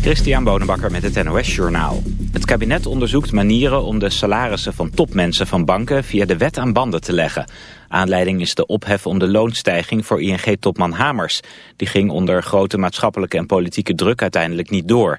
Christian Bonenbakker met het NOS Journaal. Het kabinet onderzoekt manieren om de salarissen van topmensen van banken via de wet aan banden te leggen. Aanleiding is de ophef om de loonstijging voor ING-topman Hamers. Die ging onder grote maatschappelijke en politieke druk uiteindelijk niet door.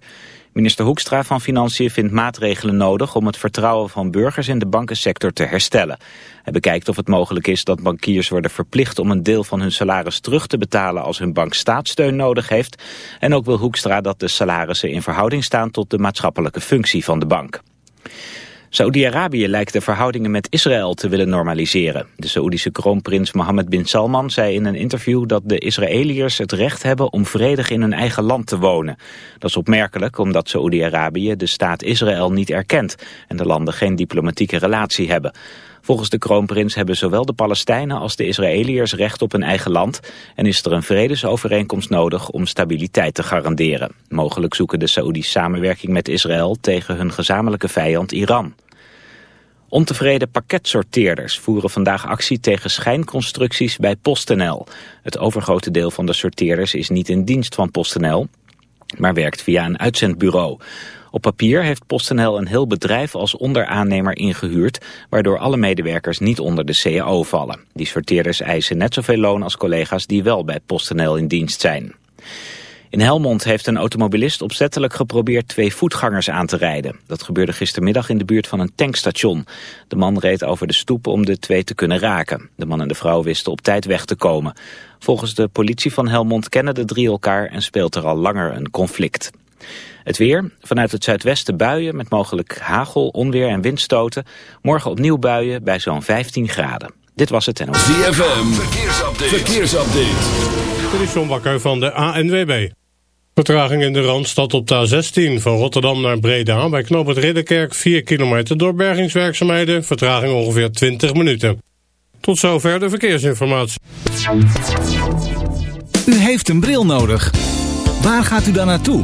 Minister Hoekstra van Financiën vindt maatregelen nodig om het vertrouwen van burgers in de bankensector te herstellen. Hij bekijkt of het mogelijk is dat bankiers worden verplicht om een deel van hun salaris terug te betalen als hun bank staatssteun nodig heeft. En ook wil Hoekstra dat de salarissen in verhouding staan tot de maatschappelijke functie van de bank. Saoedi-Arabië lijkt de verhoudingen met Israël te willen normaliseren. De Saoedische kroonprins Mohammed bin Salman zei in een interview dat de Israëliërs het recht hebben om vredig in hun eigen land te wonen. Dat is opmerkelijk omdat Saoedi-Arabië de staat Israël niet erkent en de landen geen diplomatieke relatie hebben. Volgens de kroonprins hebben zowel de Palestijnen als de Israëliërs recht op een eigen land en is er een vredesovereenkomst nodig om stabiliteit te garanderen. Mogelijk zoeken de Saoedi's samenwerking met Israël tegen hun gezamenlijke vijand Iran. Ontevreden pakketsorteerders voeren vandaag actie tegen schijnconstructies bij PostNL. Het overgrote deel van de sorteerders is niet in dienst van PostNL, maar werkt via een uitzendbureau. Op papier heeft PostNL een heel bedrijf als onderaannemer ingehuurd, waardoor alle medewerkers niet onder de CAO vallen. Die sorteerders eisen net zoveel loon als collega's die wel bij PostNL in dienst zijn. In Helmond heeft een automobilist opzettelijk geprobeerd twee voetgangers aan te rijden. Dat gebeurde gistermiddag in de buurt van een tankstation. De man reed over de stoep om de twee te kunnen raken. De man en de vrouw wisten op tijd weg te komen. Volgens de politie van Helmond kennen de drie elkaar en speelt er al langer een conflict. Het weer, vanuit het zuidwesten buien met mogelijk hagel, onweer en windstoten. Morgen opnieuw buien bij zo'n 15 graden. Dit was het en ZFM, verkeersupdate. verkeersupdate. Dit is John Bakker van de ANWB. Vertraging in de Randstad op de A16 van Rotterdam naar Breda... bij knoop het Ridderkerk 4 kilometer door bergingswerkzaamheden. Vertraging ongeveer 20 minuten. Tot zover de verkeersinformatie. U heeft een bril nodig. Waar gaat u dan naartoe?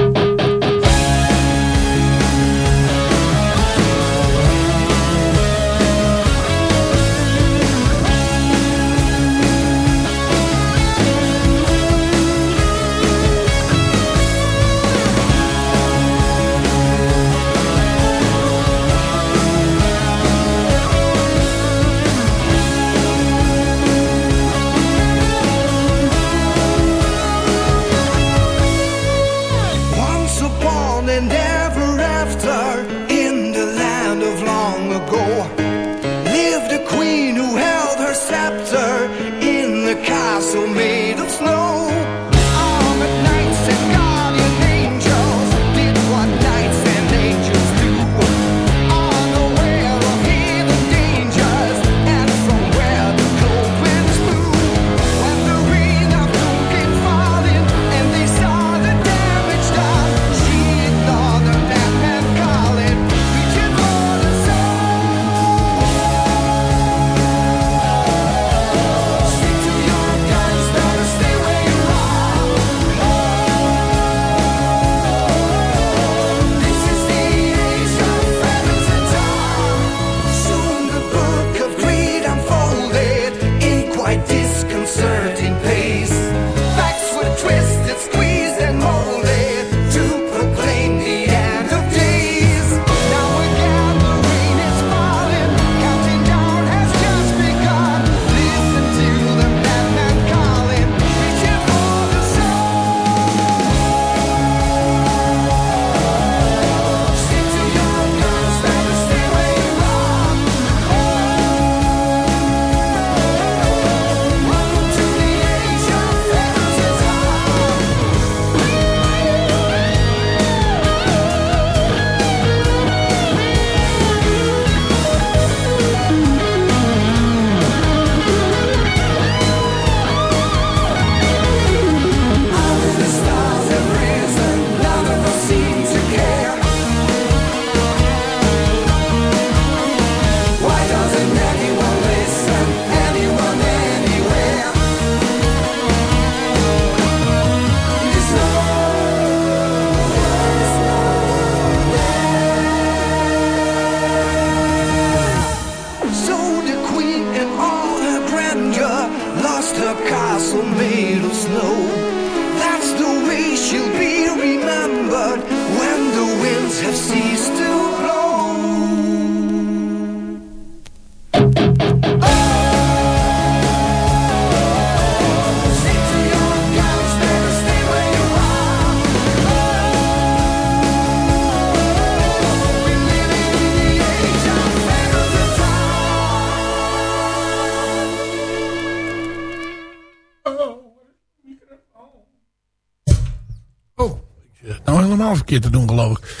Te doen geloof ik.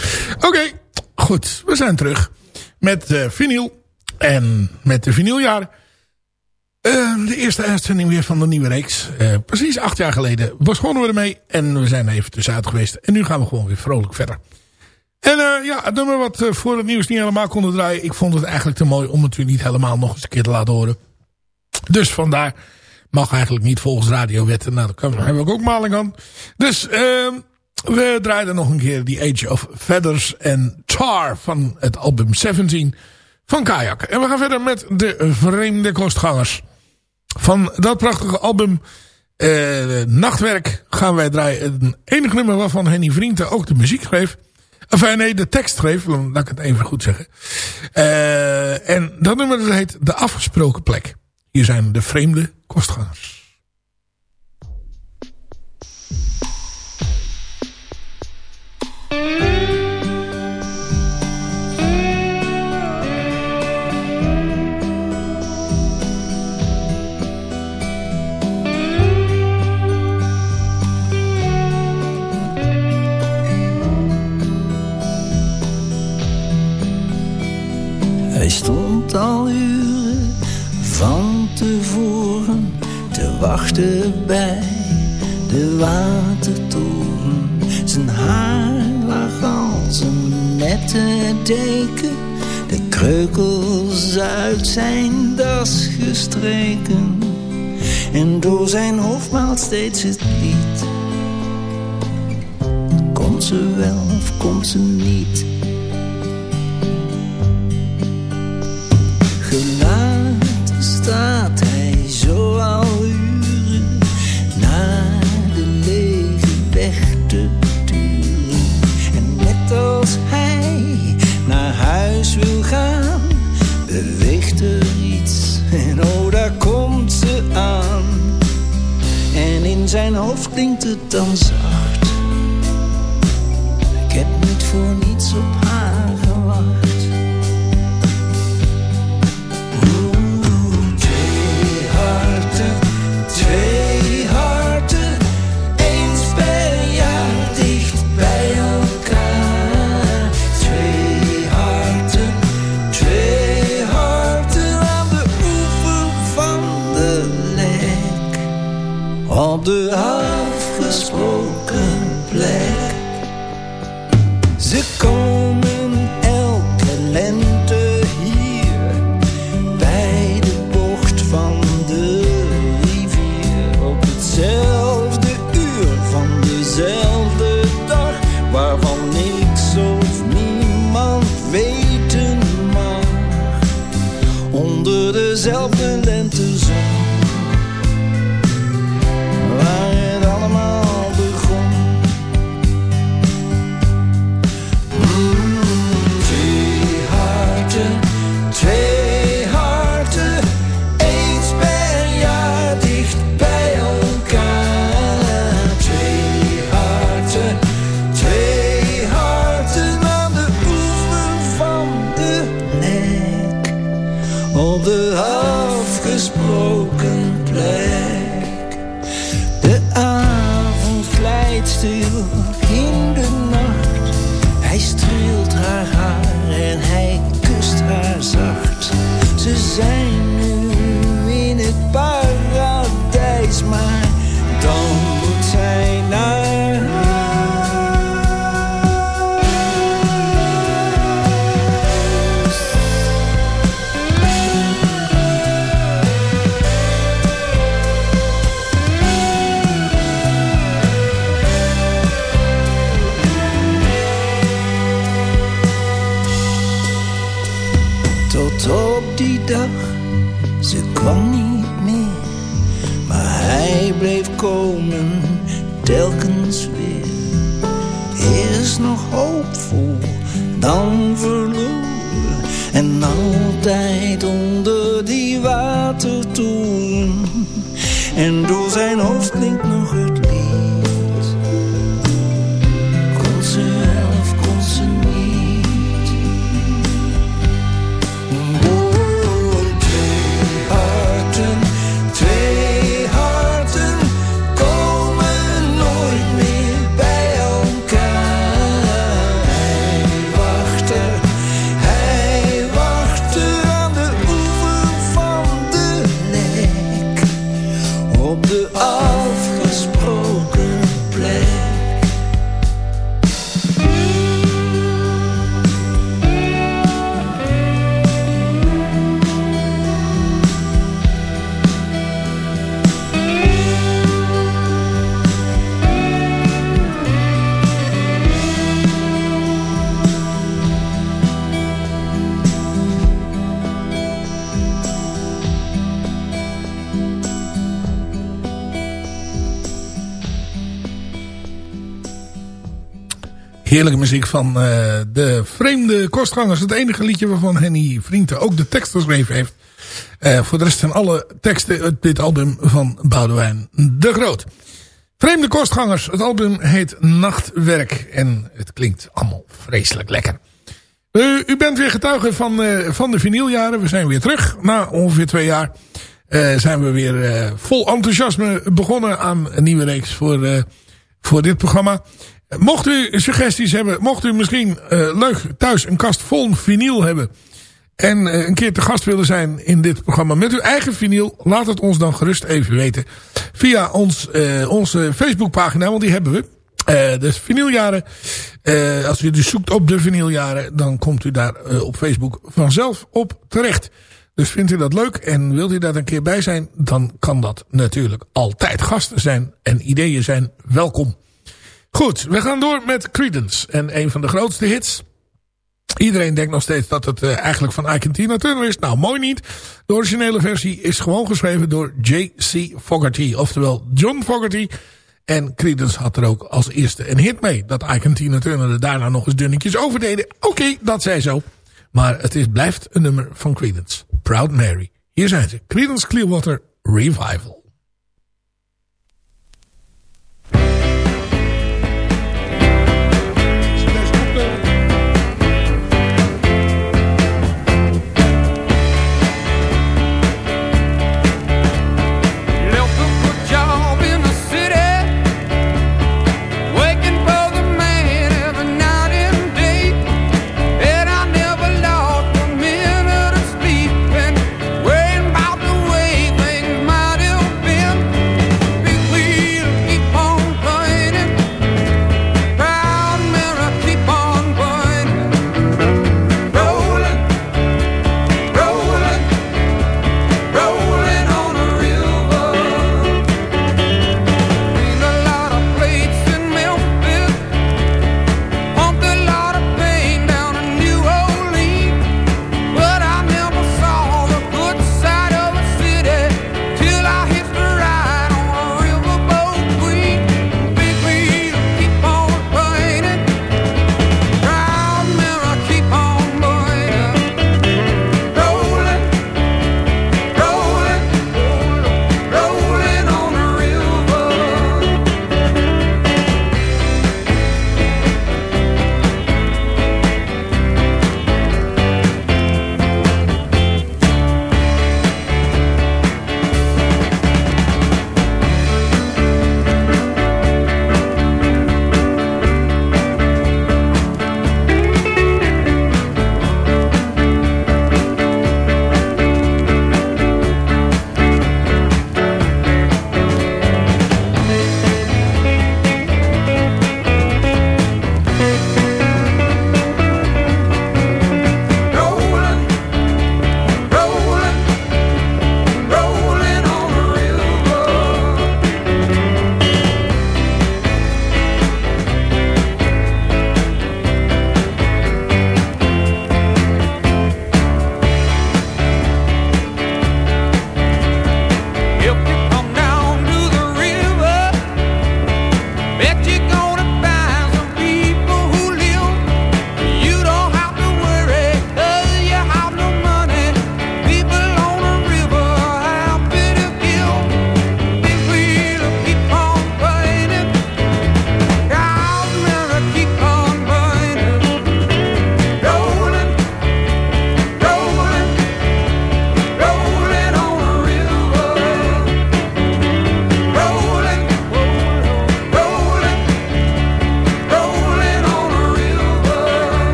Oké, goed. We zijn terug met eh vinyl. En met de vinyljaren. Eh, de eerste uitzending weer van de nieuwe reeks. Eh, precies acht jaar geleden begonnen we ermee. En we zijn er even tussenuit geweest. En nu gaan we gewoon weer vrolijk verder. En ja, het nummer wat voor het nieuws niet helemaal konden draaien. Ik vond het eigenlijk te mooi om het u niet helemaal nog eens een keer te laten horen. Dus vandaar mag eigenlijk niet volgens radiowetten. Nou, daar hebben we ook maling aan. Dus ehm, we draaiden nog een keer The Age of Feathers en Tar van het album 17 van Kajak. En we gaan verder met de vreemde kostgangers. Van dat prachtige album eh, Nachtwerk gaan wij draaien. Een enig nummer waarvan Henny Vrienden ook de muziek schreef. Enfin nee, de tekst schreef. Laat ik het even goed zeggen. Eh, en dat nummer heet De Afgesproken Plek. Hier zijn de vreemde kostgangers. Wachten bij de watertoren. Zijn haar lag als een nette deken, de kreukels uit zijn das gestreken. En door zijn hoofd maalt steeds het lied. Komt ze wel of komt ze niet? Gelaten staat hij zo En oh, daar komt ze aan. En in zijn hoofd klinkt het dan zacht. Kwam niet meer. Maar bleef komen, telkens weer. Eerst nog hoopvol, dan verloren. En altijd onder die watertoren. En door zijn hoofd klinkt Heerlijke muziek van eh, de vreemde kostgangers. Het enige liedje waarvan Henny Vrienden ook de tekst geschreven heeft. Eh, voor de rest zijn alle teksten uit dit album van Boudewijn de Groot. Vreemde kostgangers. Het album heet Nachtwerk. En het klinkt allemaal vreselijk lekker. U, u bent weer getuige van, eh, van de vinyljaren. We zijn weer terug. Na ongeveer twee jaar eh, zijn we weer eh, vol enthousiasme begonnen aan een nieuwe reeks voor, eh, voor dit programma. Mocht u suggesties hebben, mocht u misschien eh, leuk thuis een kast vol vinyl hebben... en eh, een keer te gast willen zijn in dit programma met uw eigen vinyl... laat het ons dan gerust even weten via ons, eh, onze Facebookpagina, want die hebben we. De vinyljaren. Eh, als u dus zoekt op de vinyljaren, dan komt u daar op Facebook vanzelf op terecht. Dus vindt u dat leuk en wilt u daar een keer bij zijn, dan kan dat natuurlijk altijd. Gasten zijn en ideeën zijn welkom. Goed, we gaan door met Creedence. En een van de grootste hits. Iedereen denkt nog steeds dat het uh, eigenlijk van en Tina Turner is. Nou, mooi niet. De originele versie is gewoon geschreven door J.C. Fogerty. Oftewel John Fogerty. En Creedence had er ook als eerste een hit mee. Dat en Tina Turner er daarna nog eens dunnetjes over deden. Oké, dat zij zo. Maar het is, blijft een nummer van Creedence. Proud Mary. Hier zijn ze. Creedence Clearwater Revival.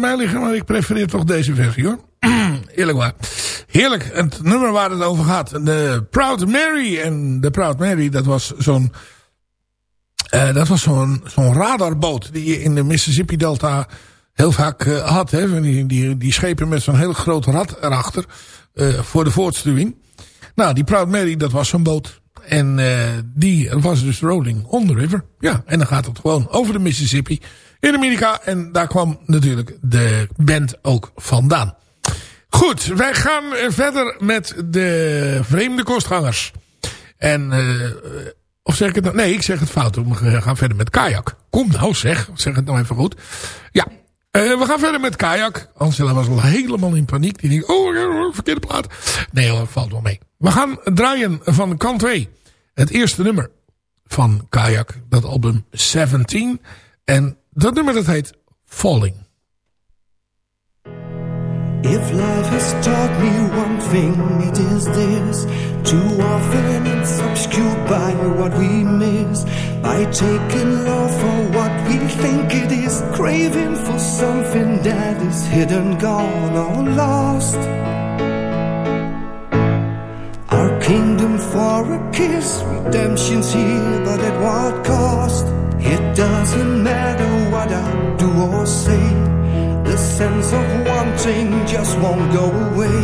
Mij liggen, maar ik prefereer toch deze versie hoor. Eerlijk waar. Heerlijk. Het nummer waar het over gaat. De Proud Mary. En de Proud Mary, dat was zo'n... eh, dat was zo'n zo'n radarboot die je in de Mississippi Delta heel vaak eh, had. Hè? Die, die, die schepen met zo'n heel groot rad erachter. eh, voor de voortstuwing. Nou, die Proud Mary, dat was zo'n boot. En die was dus rolling on the river. Ja, en dan gaat het gewoon over de Mississippi in Amerika. En daar kwam natuurlijk de band ook vandaan. Goed, wij gaan verder met de vreemde kostgangers. En, eh, of zeg ik het nou? Nee, ik zeg het fout. We gaan verder met kajak. Kom nou zeg, zeg het nou even goed. Ja, eh, we gaan verder met kajak. Angela was al helemaal in paniek. Die denkt, oh, verkeerde plaat. Nee hoor, valt wel mee. We gaan draaien van kant 2. Het eerste nummer van kajak. Dat album 17. En dat nummer dat heet Falling. If life has taught me one thing, it is this. Too often it's obscured by what we miss. By taking love for what we think it is. Craving for something that is hidden, gone, or lost. Our kingdom for a kiss, redemption's here, but at what cost? It doesn't say. The sense of wanting just won't go away.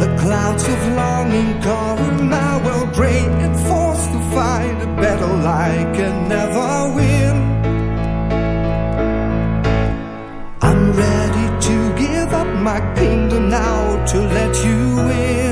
The clouds of longing cover my world gray and forced to fight a battle I can never win. I'm ready to give up my kingdom now to let you in.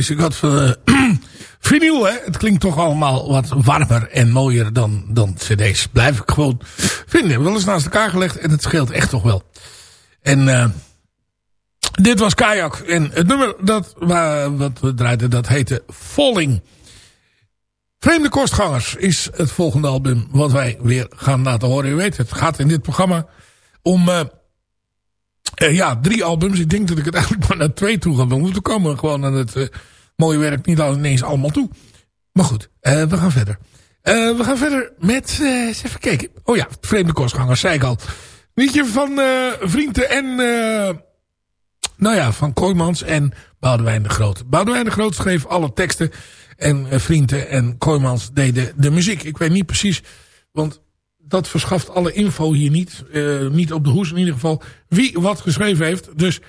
Is, ik had van... eh, vinyl, hè. Het klinkt toch allemaal wat warmer en mooier dan, dan cd's. Blijf ik gewoon vinden. Wel eens naast elkaar gelegd en het scheelt echt toch wel. En eh, dit was Kajak. En het nummer dat, wat we draaiden, dat heette Falling. Vreemde Kostgangers is het volgende album wat wij weer gaan laten horen. U weet, het gaat in dit programma om... eh, eh, ja, drie albums. Ik denk dat ik het eigenlijk maar naar twee toe ga doen. Want we komen gewoon aan het eh, mooie werk niet al ineens allemaal toe. Maar goed, eh, we gaan verder. We gaan verder met... eens even kijken. Oh ja, Vreemde Kostgangers, zei ik al. Liedje van Vrienden en... nou ja, van Kooimans en Boudewijn de Groot. Boudewijn de Groot schreef alle teksten. En Vrienden en Kooimans deden de muziek. Ik weet niet precies, want dat verschaft alle info hier niet. Eh, niet op de hoes in ieder geval. Wie wat geschreven heeft. Dus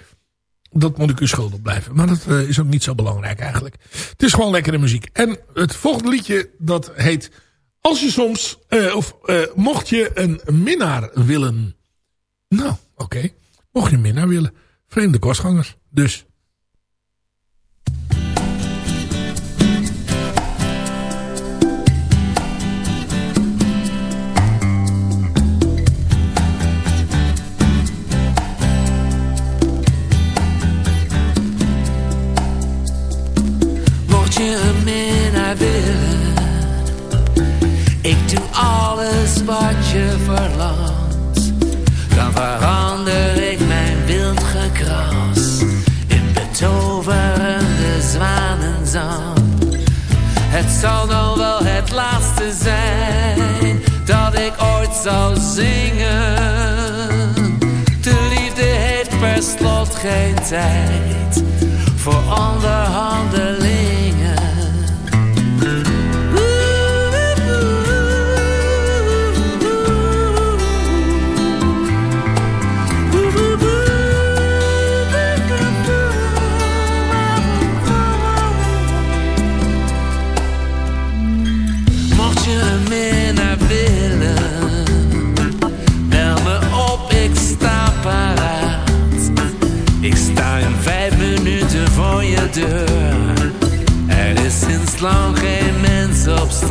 dat moet ik u schuldig blijven. Maar dat eh, is ook niet zo belangrijk eigenlijk. Het is gewoon lekkere muziek. En het volgende liedje dat heet... Als je soms... eh, of mocht je een minnaar willen. Nou, oké. Mocht je een minnaar willen. Vreemde kostgangers. Dus... wat je verlangt. Dan verander ik mijn wild gekras in betoverende zwanenzang. Het zal dan wel het laatste zijn dat ik ooit zal zingen. De liefde heeft per slot geen tijd voor onderhandelingen.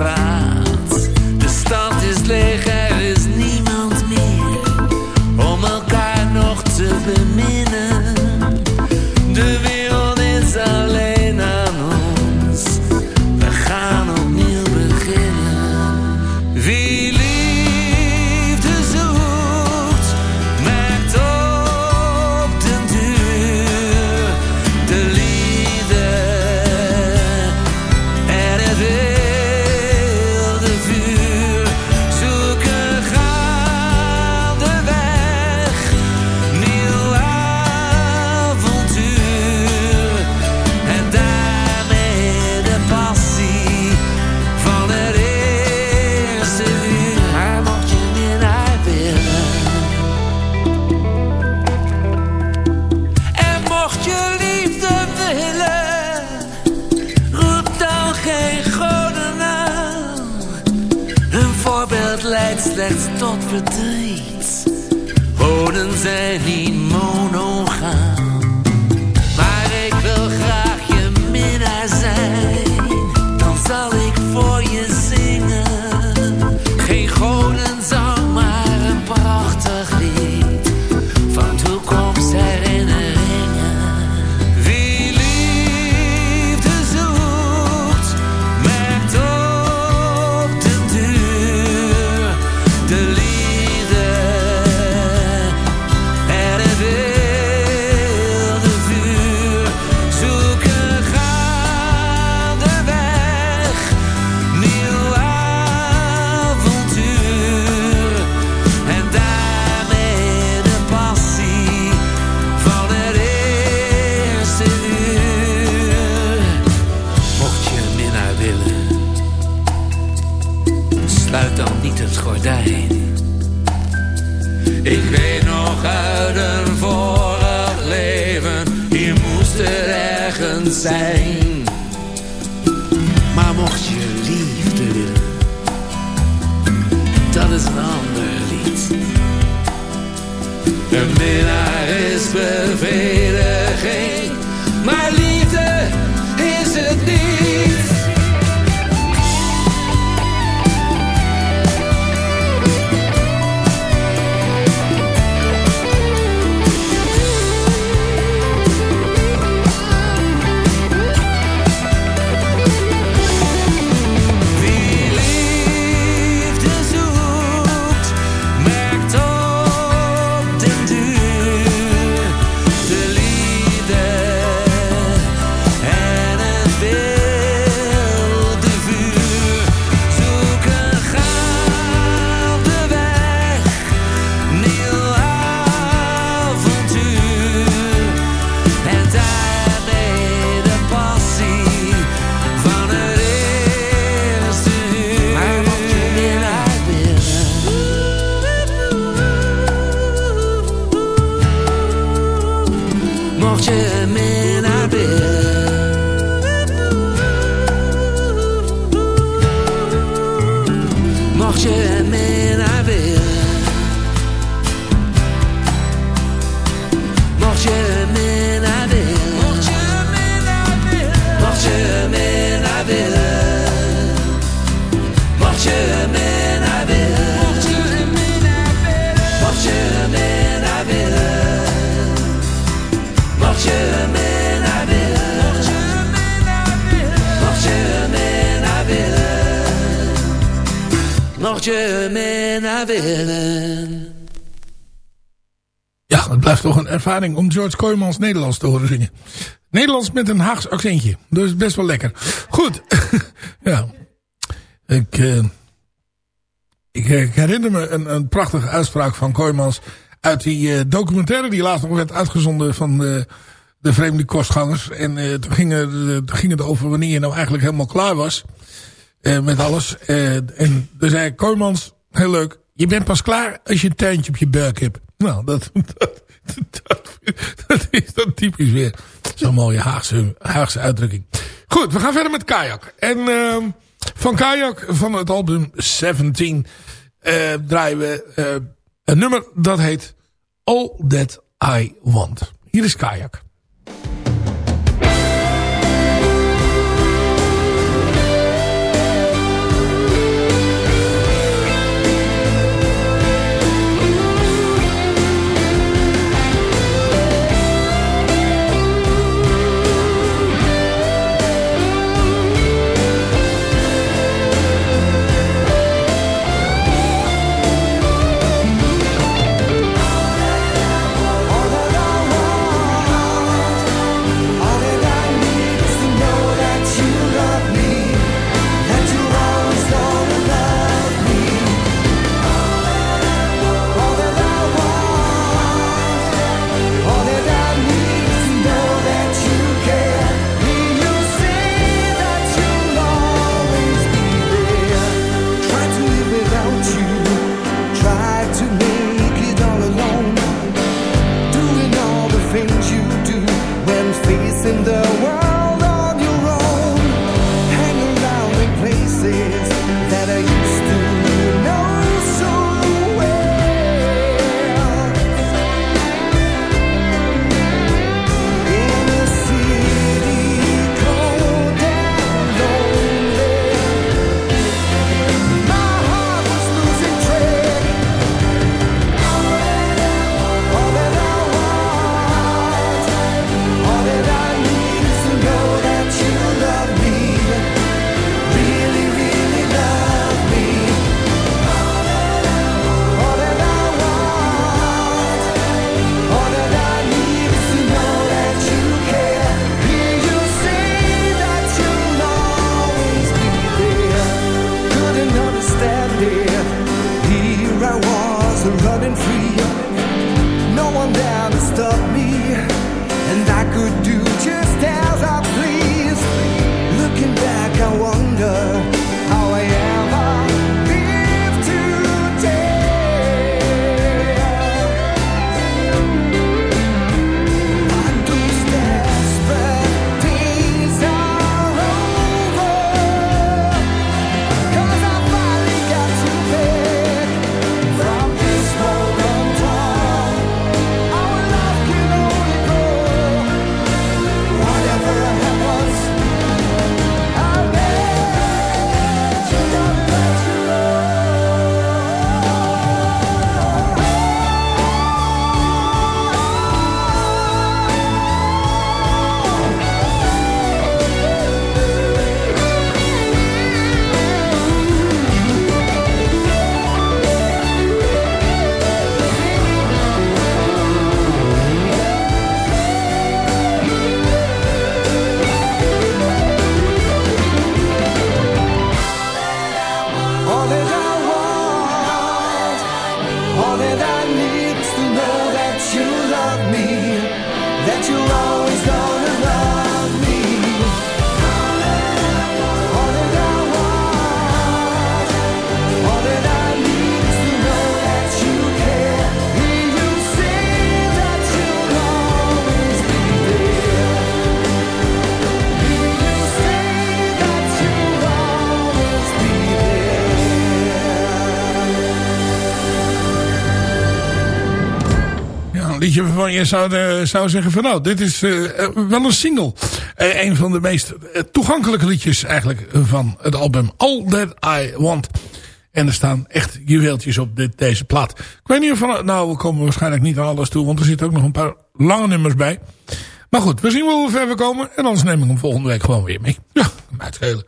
Mens Maar mocht je liefde willen, dat is een ander lied. Een minnaar is bevrediging, maar liefde Je willen. Ja, het blijft toch een ervaring om George Kooijmans Nederlands te horen zingen. Nederlands met een Haags accentje. Dus best wel lekker. Goed. ja. Ik, eh, ik, herinner me een, een prachtige uitspraak van Kooijmans... uit die eh, documentaire die laatst nog werd uitgezonden van de, de vreemde kostgangers. En eh, toen, ging er, eh, toen ging het over wanneer je nou eigenlijk helemaal klaar was... eh, met alles. Eh, en toen zei Kooijmans, heel leuk... je bent pas klaar als je een tuintje op je buik hebt. Nou, dat, dat, dat, dat is dan typisch weer zo'n mooie Haagse, Haagse uitdrukking. Goed, we gaan verder met Kajak. En ehm, van Kajak, van het album 17, eh, draaien we een nummer dat heet All That I Want. Hier is Kajak. Waarvan je zou, eh, zou zeggen van nou, dit is eh, eh, wel een single. Een van de meest toegankelijke liedjes eigenlijk van het album All That I Want. En er staan echt juweeltjes op dit, deze plaat. Ik weet niet of van, nou we komen waarschijnlijk niet aan alles toe, want er zitten ook nog een paar lange nummers bij. Maar goed, we zien wel hoe ver we komen. En anders neem ik hem volgende week gewoon weer mee. Ja, mij het schelen.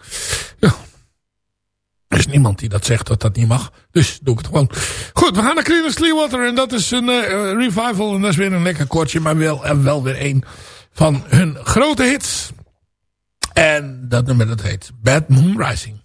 Er is niemand die dat zegt dat dat niet mag. Dus doe ik het gewoon. Goed, we gaan naar Creedence Clearwater. En dat is een eh, revival. En dat is weer een lekker kortje. Maar wel, en wel weer een van hun grote hits. En dat nummer dat heet Bad Moon Rising.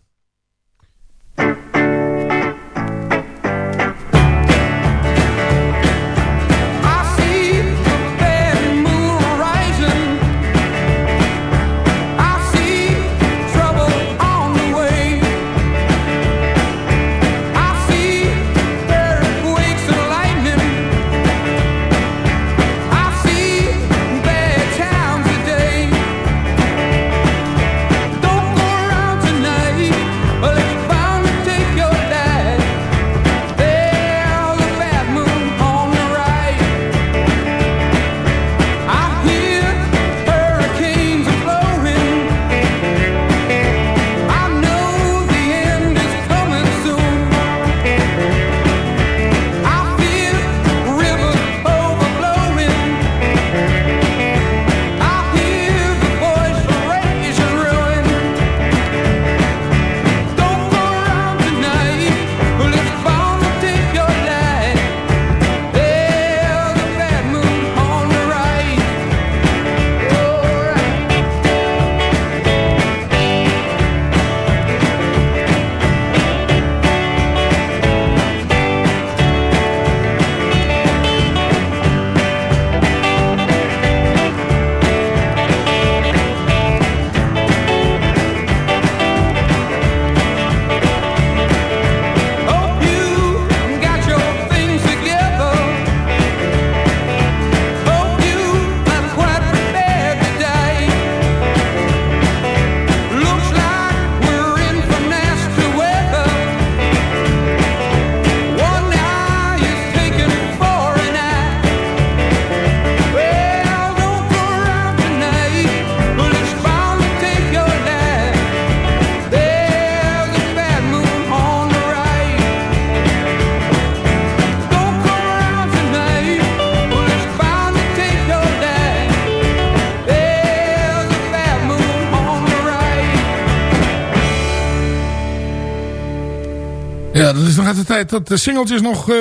Uit de tijd dat de singeltjes nog eh,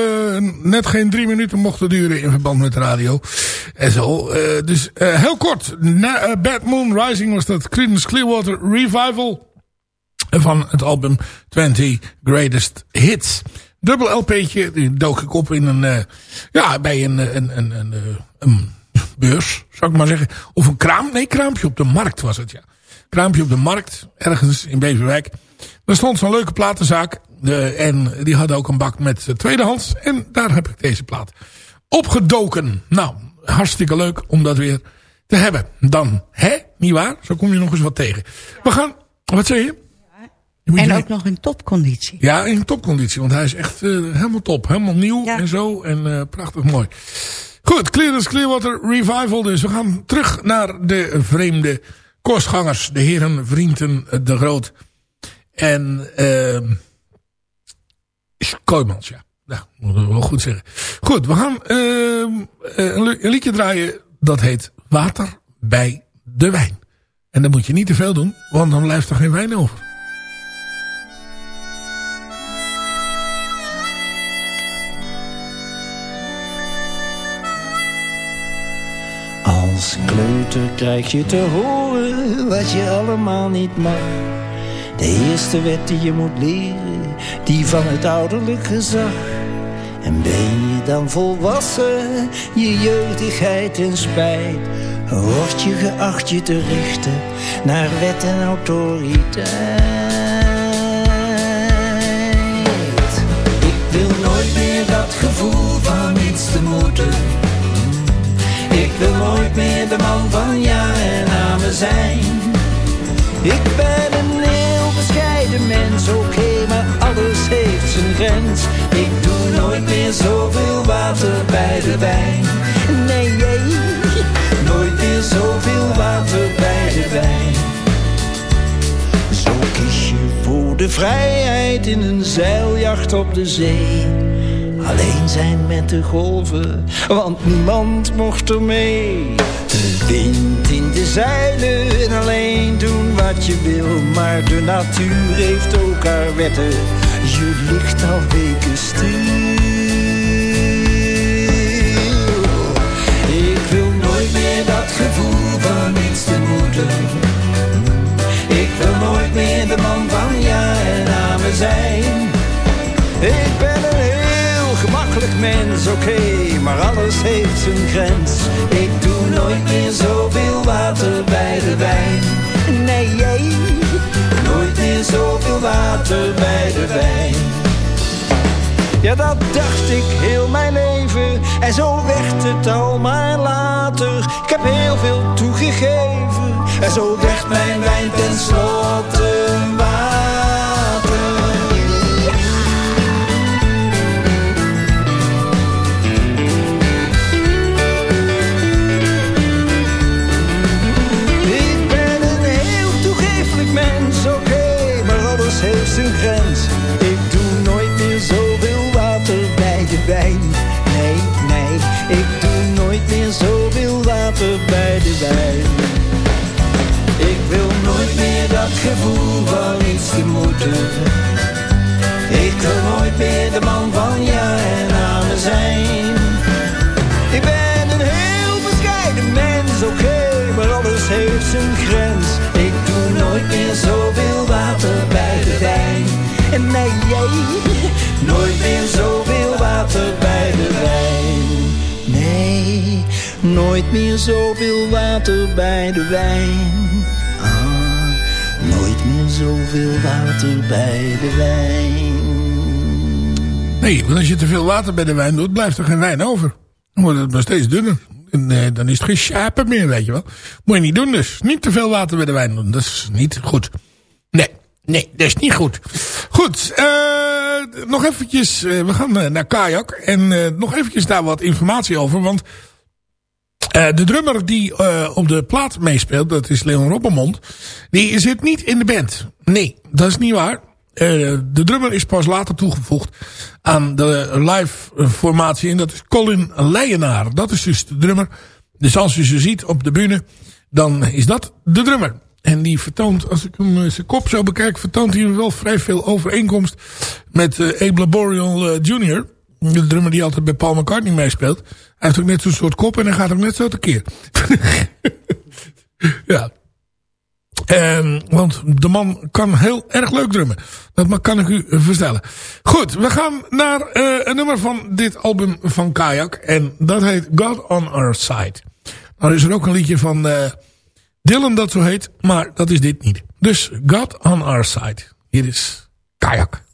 net geen drie minuten mochten duren in verband met de radio. En zo. eh, dus eh, heel kort. Na, Bad Moon Rising was dat Creedence Clearwater Revival van het album 20 Greatest Hits. Dubbel LP'tje, die dook ik op in een, ja, bij een, een, een, een, een beurs, zou ik maar zeggen. Of een kraam, nee, kraampje op de markt was het, ja. Kraampje op de markt, ergens in Beverwijk. Daar stond zo'n leuke platenzaak. eh, en die hadden ook een bak met eh, tweedehands. En daar heb ik deze plaat opgedoken. Nou, hartstikke leuk om dat weer te hebben. Dan, hè? Niet waar? Zo kom je nog eens wat tegen. We gaan, wat zeg je? Moet En je- ook nog in topconditie. ja, in topconditie. Want hij is echt eh, helemaal top. Helemaal nieuw en zo. En eh, prachtig mooi. Goed, Clearance Clearwater Revival. Dus we gaan terug naar de vreemde kostgangers. De heren Vrienden de Groot. En ehm Kooijmans, ja. Nou, moet ik wel goed zeggen. Goed, we gaan ehm, eh, een liedje draaien. Dat heet Water bij de Wijn. En dan moet je niet te veel doen. Want dan blijft er geen wijn over. Als kleuter krijg je te horen wat je allemaal niet mag. De eerste wet die je moet leren, die van het ouderlijk gezag. En ben je dan volwassen, je jeugdigheid en spijt, word je geacht je te richten naar wet en autoriteit. Ik wil nooit meer dat gevoel van niets te moeten. Ik wil nooit meer de man van ja en amen zijn. Ik ben een bescheiden mens, oké, maar alles heeft zijn grens. Ik doe nooit meer zoveel water bij de wijn. Nee, nee. Nooit meer zoveel water bij de wijn. Zo kies je voor de vrijheid in een zeiljacht op de zee. Alleen zijn met de golven, want niemand mocht er mee. De wind in de zeilen en alleen doen wat je wil. Maar de natuur heeft ook haar wetten, je ligt al weken stil. Ik wil nooit meer dat gevoel van niets te moeten. Ik wil nooit meer de man van ja en amen zijn. Ik ben mens, oké, maar alles heeft zijn grens. Ik doe nooit meer zoveel water bij de wijn. Nee, jij, nooit meer zoveel water bij de wijn. Ja, dat dacht ik heel mijn leven. En zo werd het al maar later. Ik heb heel veel toegegeven. En zo werd mijn wijn tenslotte. Dat gevoel van iets te moeten. Ik wil nooit meer de man van ja en amen zijn. Ik ben een heel bescheiden mens, oké, maar alles heeft zijn grens. Ik doe nooit meer zoveel water bij de wijn. En nee, nooit meer zoveel water bij de wijn. Nee, nooit meer zoveel water bij de wijn. Zoveel water bij de wijn. Nee, want als je te veel water bij de wijn doet, blijft er geen wijn over. Dan wordt het nog steeds dunner. En eh, dan is het geen schapen meer, weet je wel. Moet je niet doen dus. Niet te veel water bij de wijn doen. Dat is niet goed. Nee, nee, dat is niet goed. Goed, eh, nog eventjes. eh, we gaan eh, naar Kajak. En nog eventjes daar wat informatie over. Want eh, de drummer die eh, op de plaat meespeelt, dat is Leon Robbermond. Die zit niet in de band. Nee, dat is niet waar. Eh, de drummer is pas later toegevoegd aan de live formatie. En dat is Colin Leijenaar. Dat is dus de drummer. Dus als u ze ziet op de bühne, dan is dat de drummer. En die vertoont, als ik hem zijn kop zo bekijk, vertoont hij wel vrij veel overeenkomst met Abel Boreal Jr. De drummer die altijd bij Paul McCartney meespeelt. Hij heeft ook net zo'n soort kop en hij gaat ook net zo tekeer. ja. Ehm, want de man kan heel erg leuk drummen. Dat kan ik u vertellen. Goed, we gaan naar eh, een nummer van dit album van Kayak. En dat heet God on Our Side. Nou is er ook een liedje van eh, Dylan dat zo heet. Maar dat is dit niet. Dus God on Our Side. Hier is Kayak.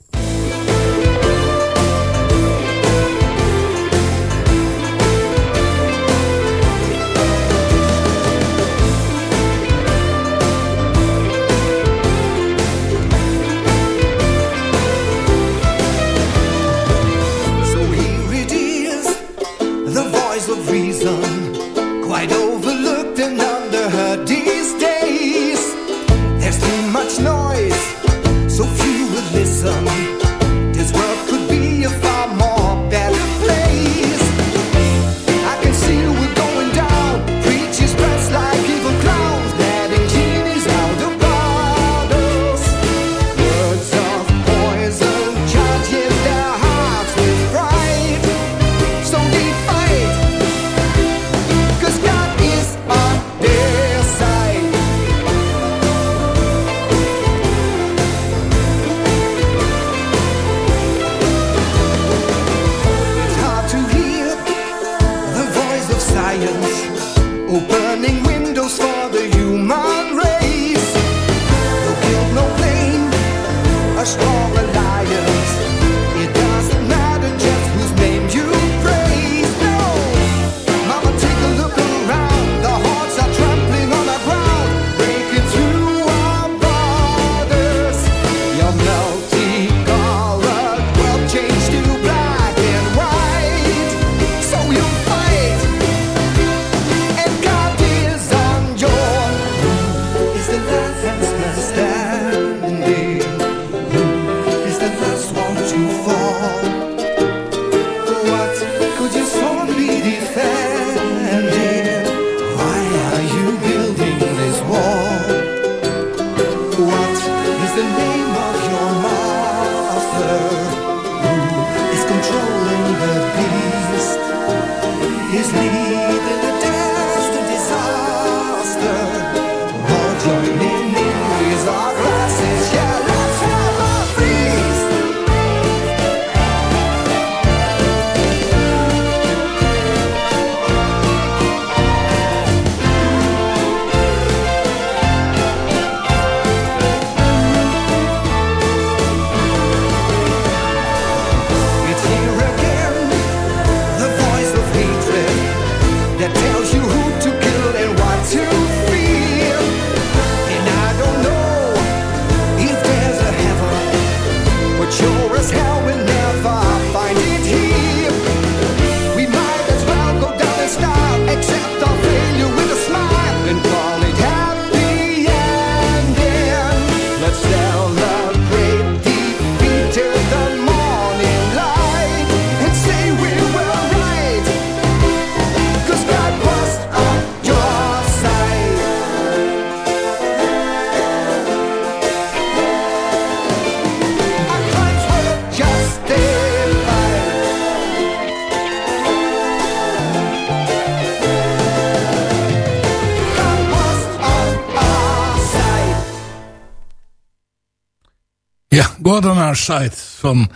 Side van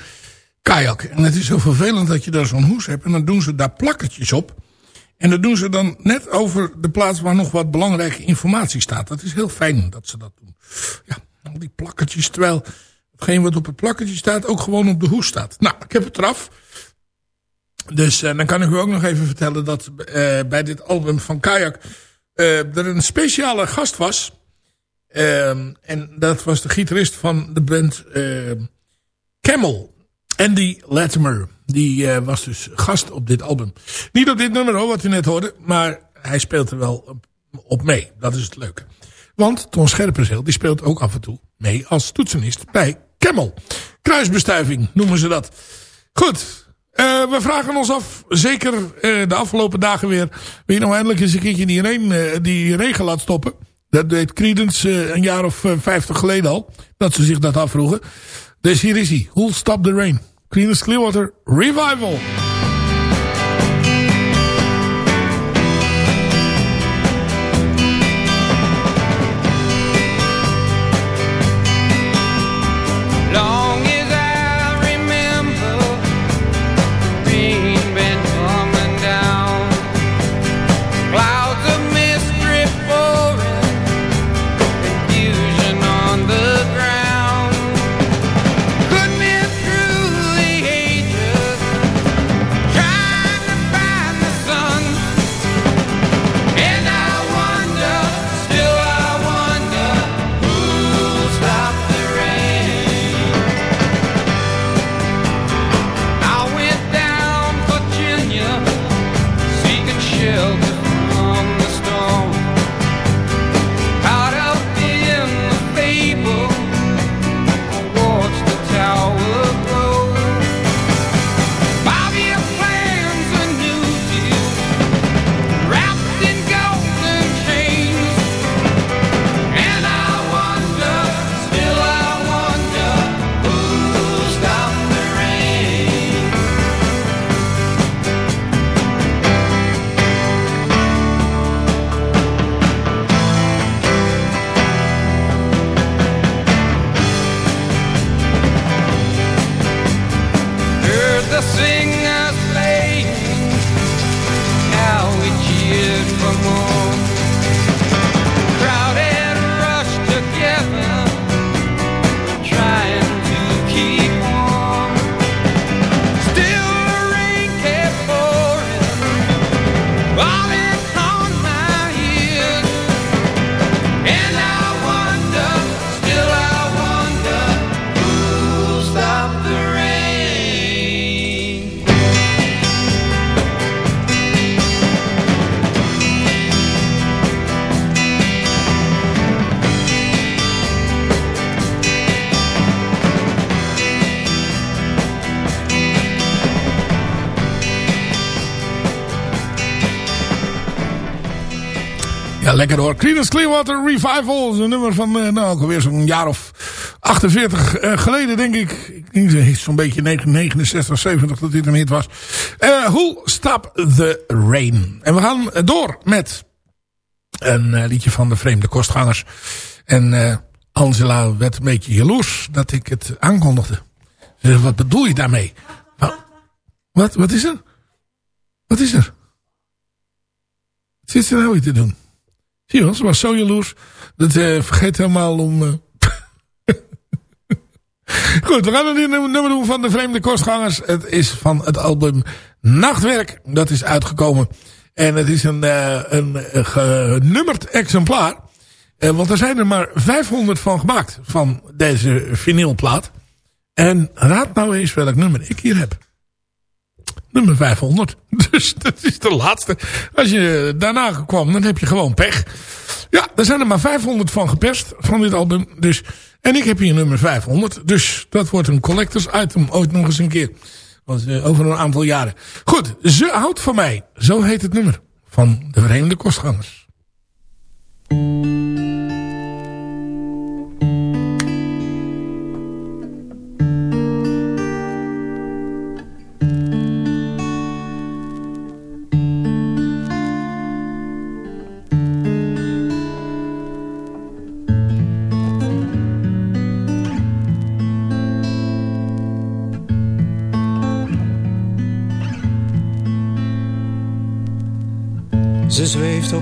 Kayak. En het is zo vervelend dat je daar zo'n hoes hebt. En dan doen ze daar plakketjes op. En dat doen ze dan net over de plaats waar nog wat belangrijke informatie staat. Dat is heel fijn dat ze dat doen. Ja, al die plakketjes. Terwijl hetgeen wat op het plakketje staat ook gewoon op de hoes staat. Nou, ik heb het eraf. Dus uh, dan kan ik u ook nog even vertellen dat uh, bij dit album van Kayak uh, er een speciale gast was. en dat was de gitarist van de band Camel. Andy Latimer. Die was dus gast op dit album. Niet op dit nummer hoor, wat u net hoorde. Maar hij speelt er wel op mee. Dat is het leuke. Want Ton Scherpenzeel die speelt ook af en toe mee als toetsenist bij Camel. Kruisbestuiving noemen ze dat. Goed, uh, we vragen ons af, zeker uh, de afgelopen dagen weer... wie nou eindelijk eens een keertje die, die regen laat stoppen. Dat deed Credence een jaar of vijftig geleden al. Dat ze zich dat afvroegen. Dus hier is hij. Who'll Stop the Rain? Credence Clearwater Revival. Lekker hoor. Creedence Clearwater Revival. is een nummer van, uh, nou, alweer zo'n jaar of 48 uh, geleden, denk ik. Ik denk zo'n beetje 69, 70 dat dit een hit was. Uh, Who Stop the Rain. En we gaan door met een liedje van de Vreemde Kostgangers. En Angela werd een beetje jaloers dat ik het aankondigde. Ze wat bedoel je daarmee? Wat, wat is er? Wat is er? Wat zit ze nou weer te doen? Zie je wel, was zo jaloers. Dat uh, vergeet helemaal om... Uh... Goed, we gaan een nummer doen van de Vreemde Kostgangers. Het is van het album Nachtwerk. Dat is uitgekomen. En het is een, uh, een genummerd exemplaar. want er zijn er maar 500 van gemaakt. Van deze vinylplaat. En raad nou eens welk nummer ik hier heb nummer 500. Dus dat is de laatste. Als je daarna kwam, dan heb je gewoon pech. Ja, er zijn er maar 500 van geperst, van dit album. Dus, en ik heb hier nummer 500. Dus dat wordt een collectors item ooit nog eens een keer. Uh, over een aantal jaren. Goed, Ze houdt van mij. Zo heet het nummer. Van de Verenigde Kostgangers.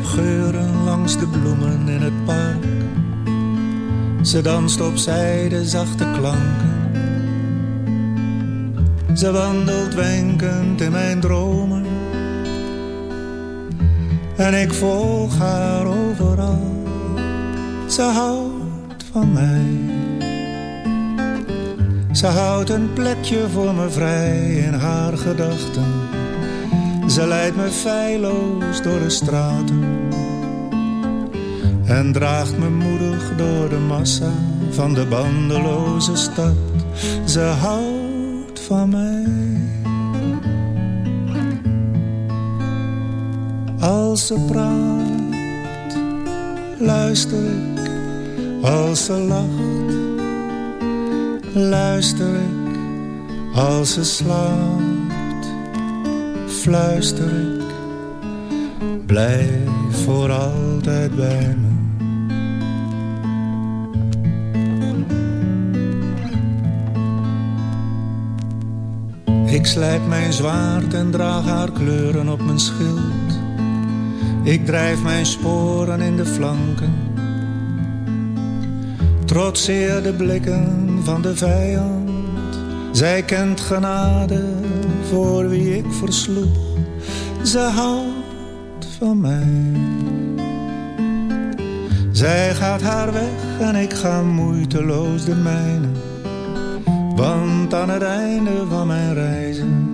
Geuren langs de bloemen in het park. Ze danst op zijde zachte klanken. Ze wandelt wenkend in mijn dromen. En ik volg haar overal. Ze houdt van mij. Ze houdt een plekje voor me vrij in haar gedachten. Ze leidt me feilloos door de straten. En draagt me moedig door de massa van de bandeloze stad. Ze houdt van mij. Als ze praat, luister ik. Als ze lacht, luister ik. Als ze slaapt, fluister ik. Blijf voor altijd bij me. Ik slijp mijn zwaard en draag haar kleuren op mijn schild. Ik drijf mijn sporen in de flanken. Trotseer de blikken van de vijand. Zij kent genade voor wie ik versloeg. Ze houdt van mij. Zij gaat haar weg en ik ga moeiteloos de mijne. Want aan het einde van mijn reizen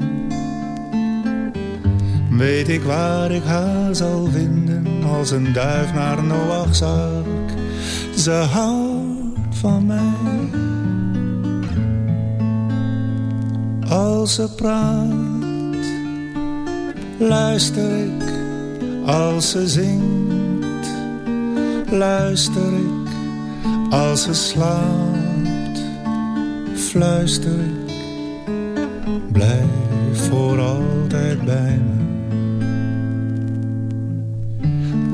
weet ik waar ik haar zal vinden als een duif naar Noach's ark. Ze houdt van mij. Als ze praat, luister ik. Als ze zingt, luister ik. Als ze slaapt, fluister ik. Blijf voor altijd bij me.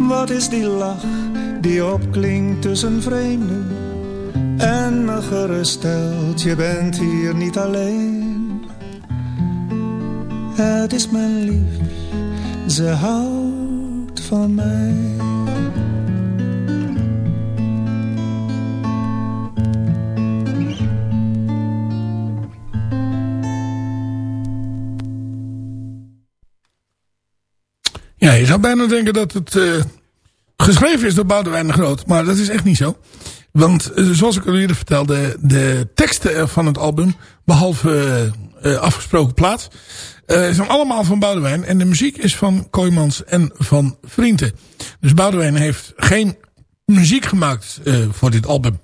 Wat is die lach die opklinkt tussen vreemden en me geruststelt, je bent hier niet alleen. Het is mijn lief, ze houdt van mij. Ja, je zou bijna denken dat het uh, geschreven is door Boudewijn de Groot. Maar dat is echt niet zo. Want uh, zoals ik al eerder vertelde, de teksten van het album, behalve uh, afgesproken plaats, zijn allemaal van Boudewijn. En de muziek is van Kooijmans en van Vrienden. Dus Boudewijn heeft geen muziek gemaakt voor dit album.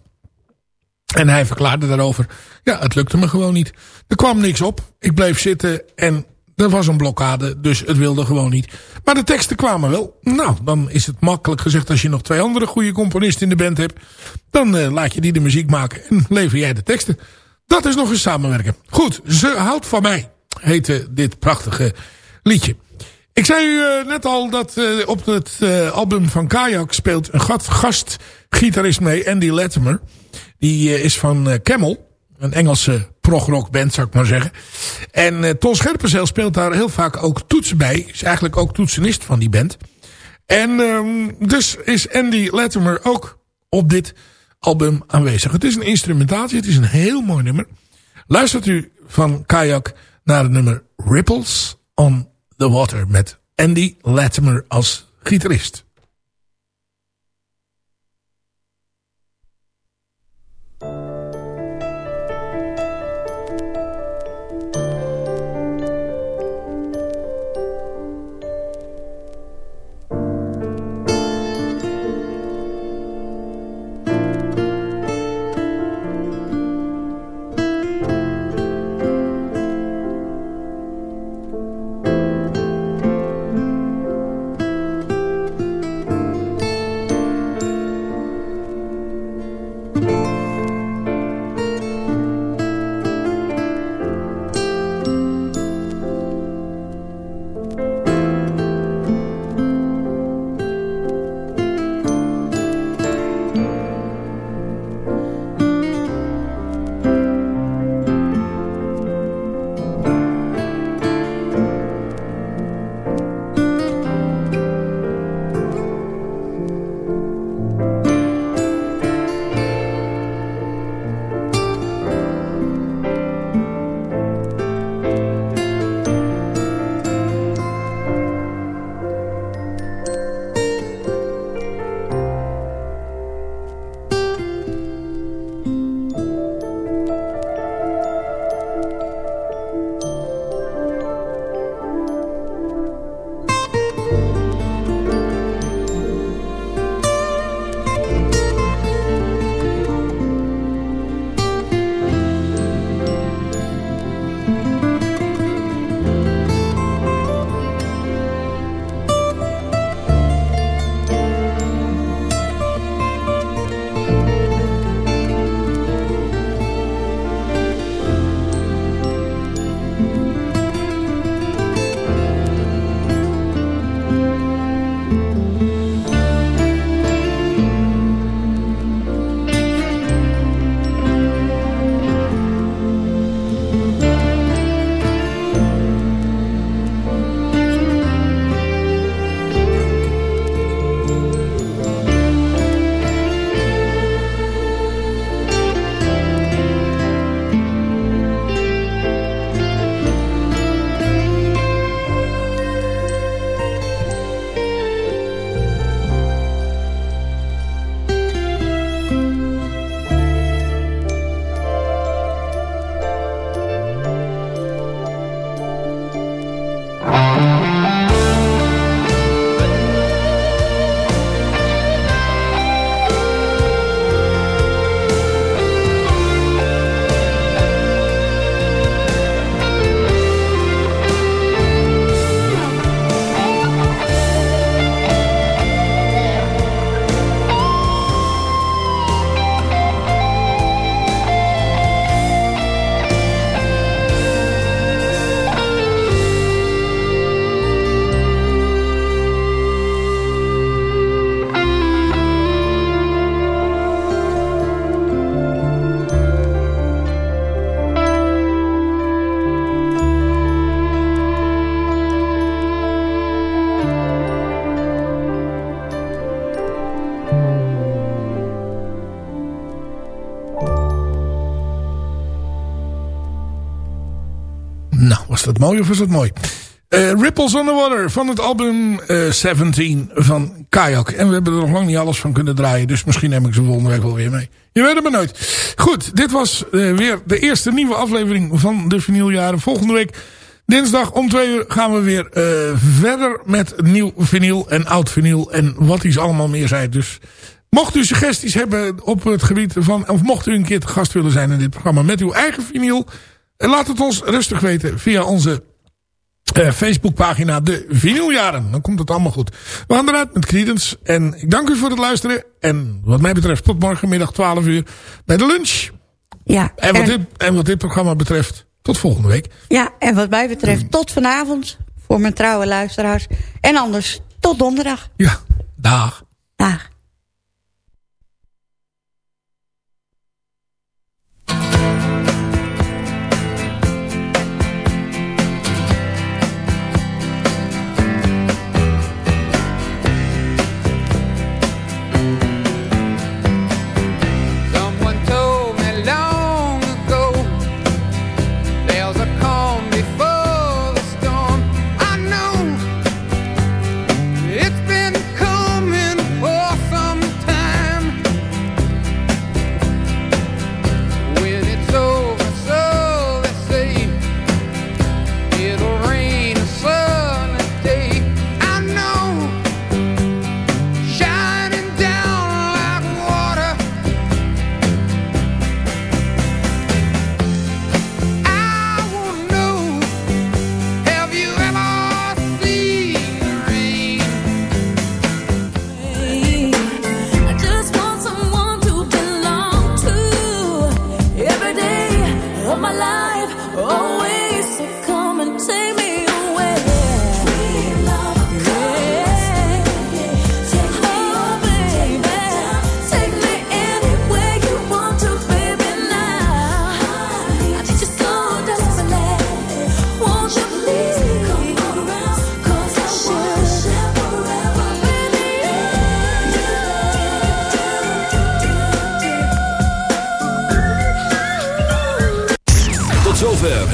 En hij verklaarde daarover, ja, het lukte me gewoon niet. Er kwam niks op. Ik bleef zitten en er was een blokkade, dus het wilde gewoon niet. Maar de teksten kwamen wel. Nou, dan is het makkelijk gezegd als je nog twee andere goede componisten in de band hebt. Dan uh, laat je die de muziek maken en lever jij de teksten. Dat is nog eens samenwerken. Goed, Ze houdt van mij, heette dit prachtige liedje. Ik zei u uh, net al dat uh, op het album van Kayak speelt een gastgitarist mee, Andy Latimer. Die is van Camel, een Engelse progrock band, zou ik maar zeggen. En uh, Ton Scherpenzeel speelt daar heel vaak ook toetsen bij. Is eigenlijk ook toetsenist van die band. En um, dus is Andy Latimer ook op dit album aanwezig. Het is een instrumentatie, het is een heel mooi nummer. Luistert u van Kayak naar het nummer Ripples on the Water met Andy Latimer als gitarist. Was dat mooi? Eh, Ripples on the Water van het album eh 17 van Kayak. En we hebben er nog lang niet alles van kunnen draaien. Dus misschien neem ik ze volgende week wel weer mee. Je weet het maar nooit. Goed, dit was eh, weer de eerste nieuwe aflevering van de vinyljaren. Volgende week dinsdag om twee uur gaan we weer verder met nieuw vinyl en oud vinyl. En wat iets allemaal meer zijn. Dus mocht u suggesties hebben op het gebied van... of mocht u een keer gast willen zijn in dit programma met uw eigen vinyl... laat het ons rustig weten via onze eh, Facebookpagina De Vinyljaren. Dan komt het allemaal goed. We gaan eruit met Creedence. En ik dank u voor het luisteren. En wat mij betreft tot morgenmiddag 12 uur bij de lunch. Ja, En wat, en- dit, en wat dit programma betreft tot volgende week. ja, en wat mij betreft tot vanavond voor mijn trouwe luisteraars. En anders tot donderdag. Ja, dag. Dag.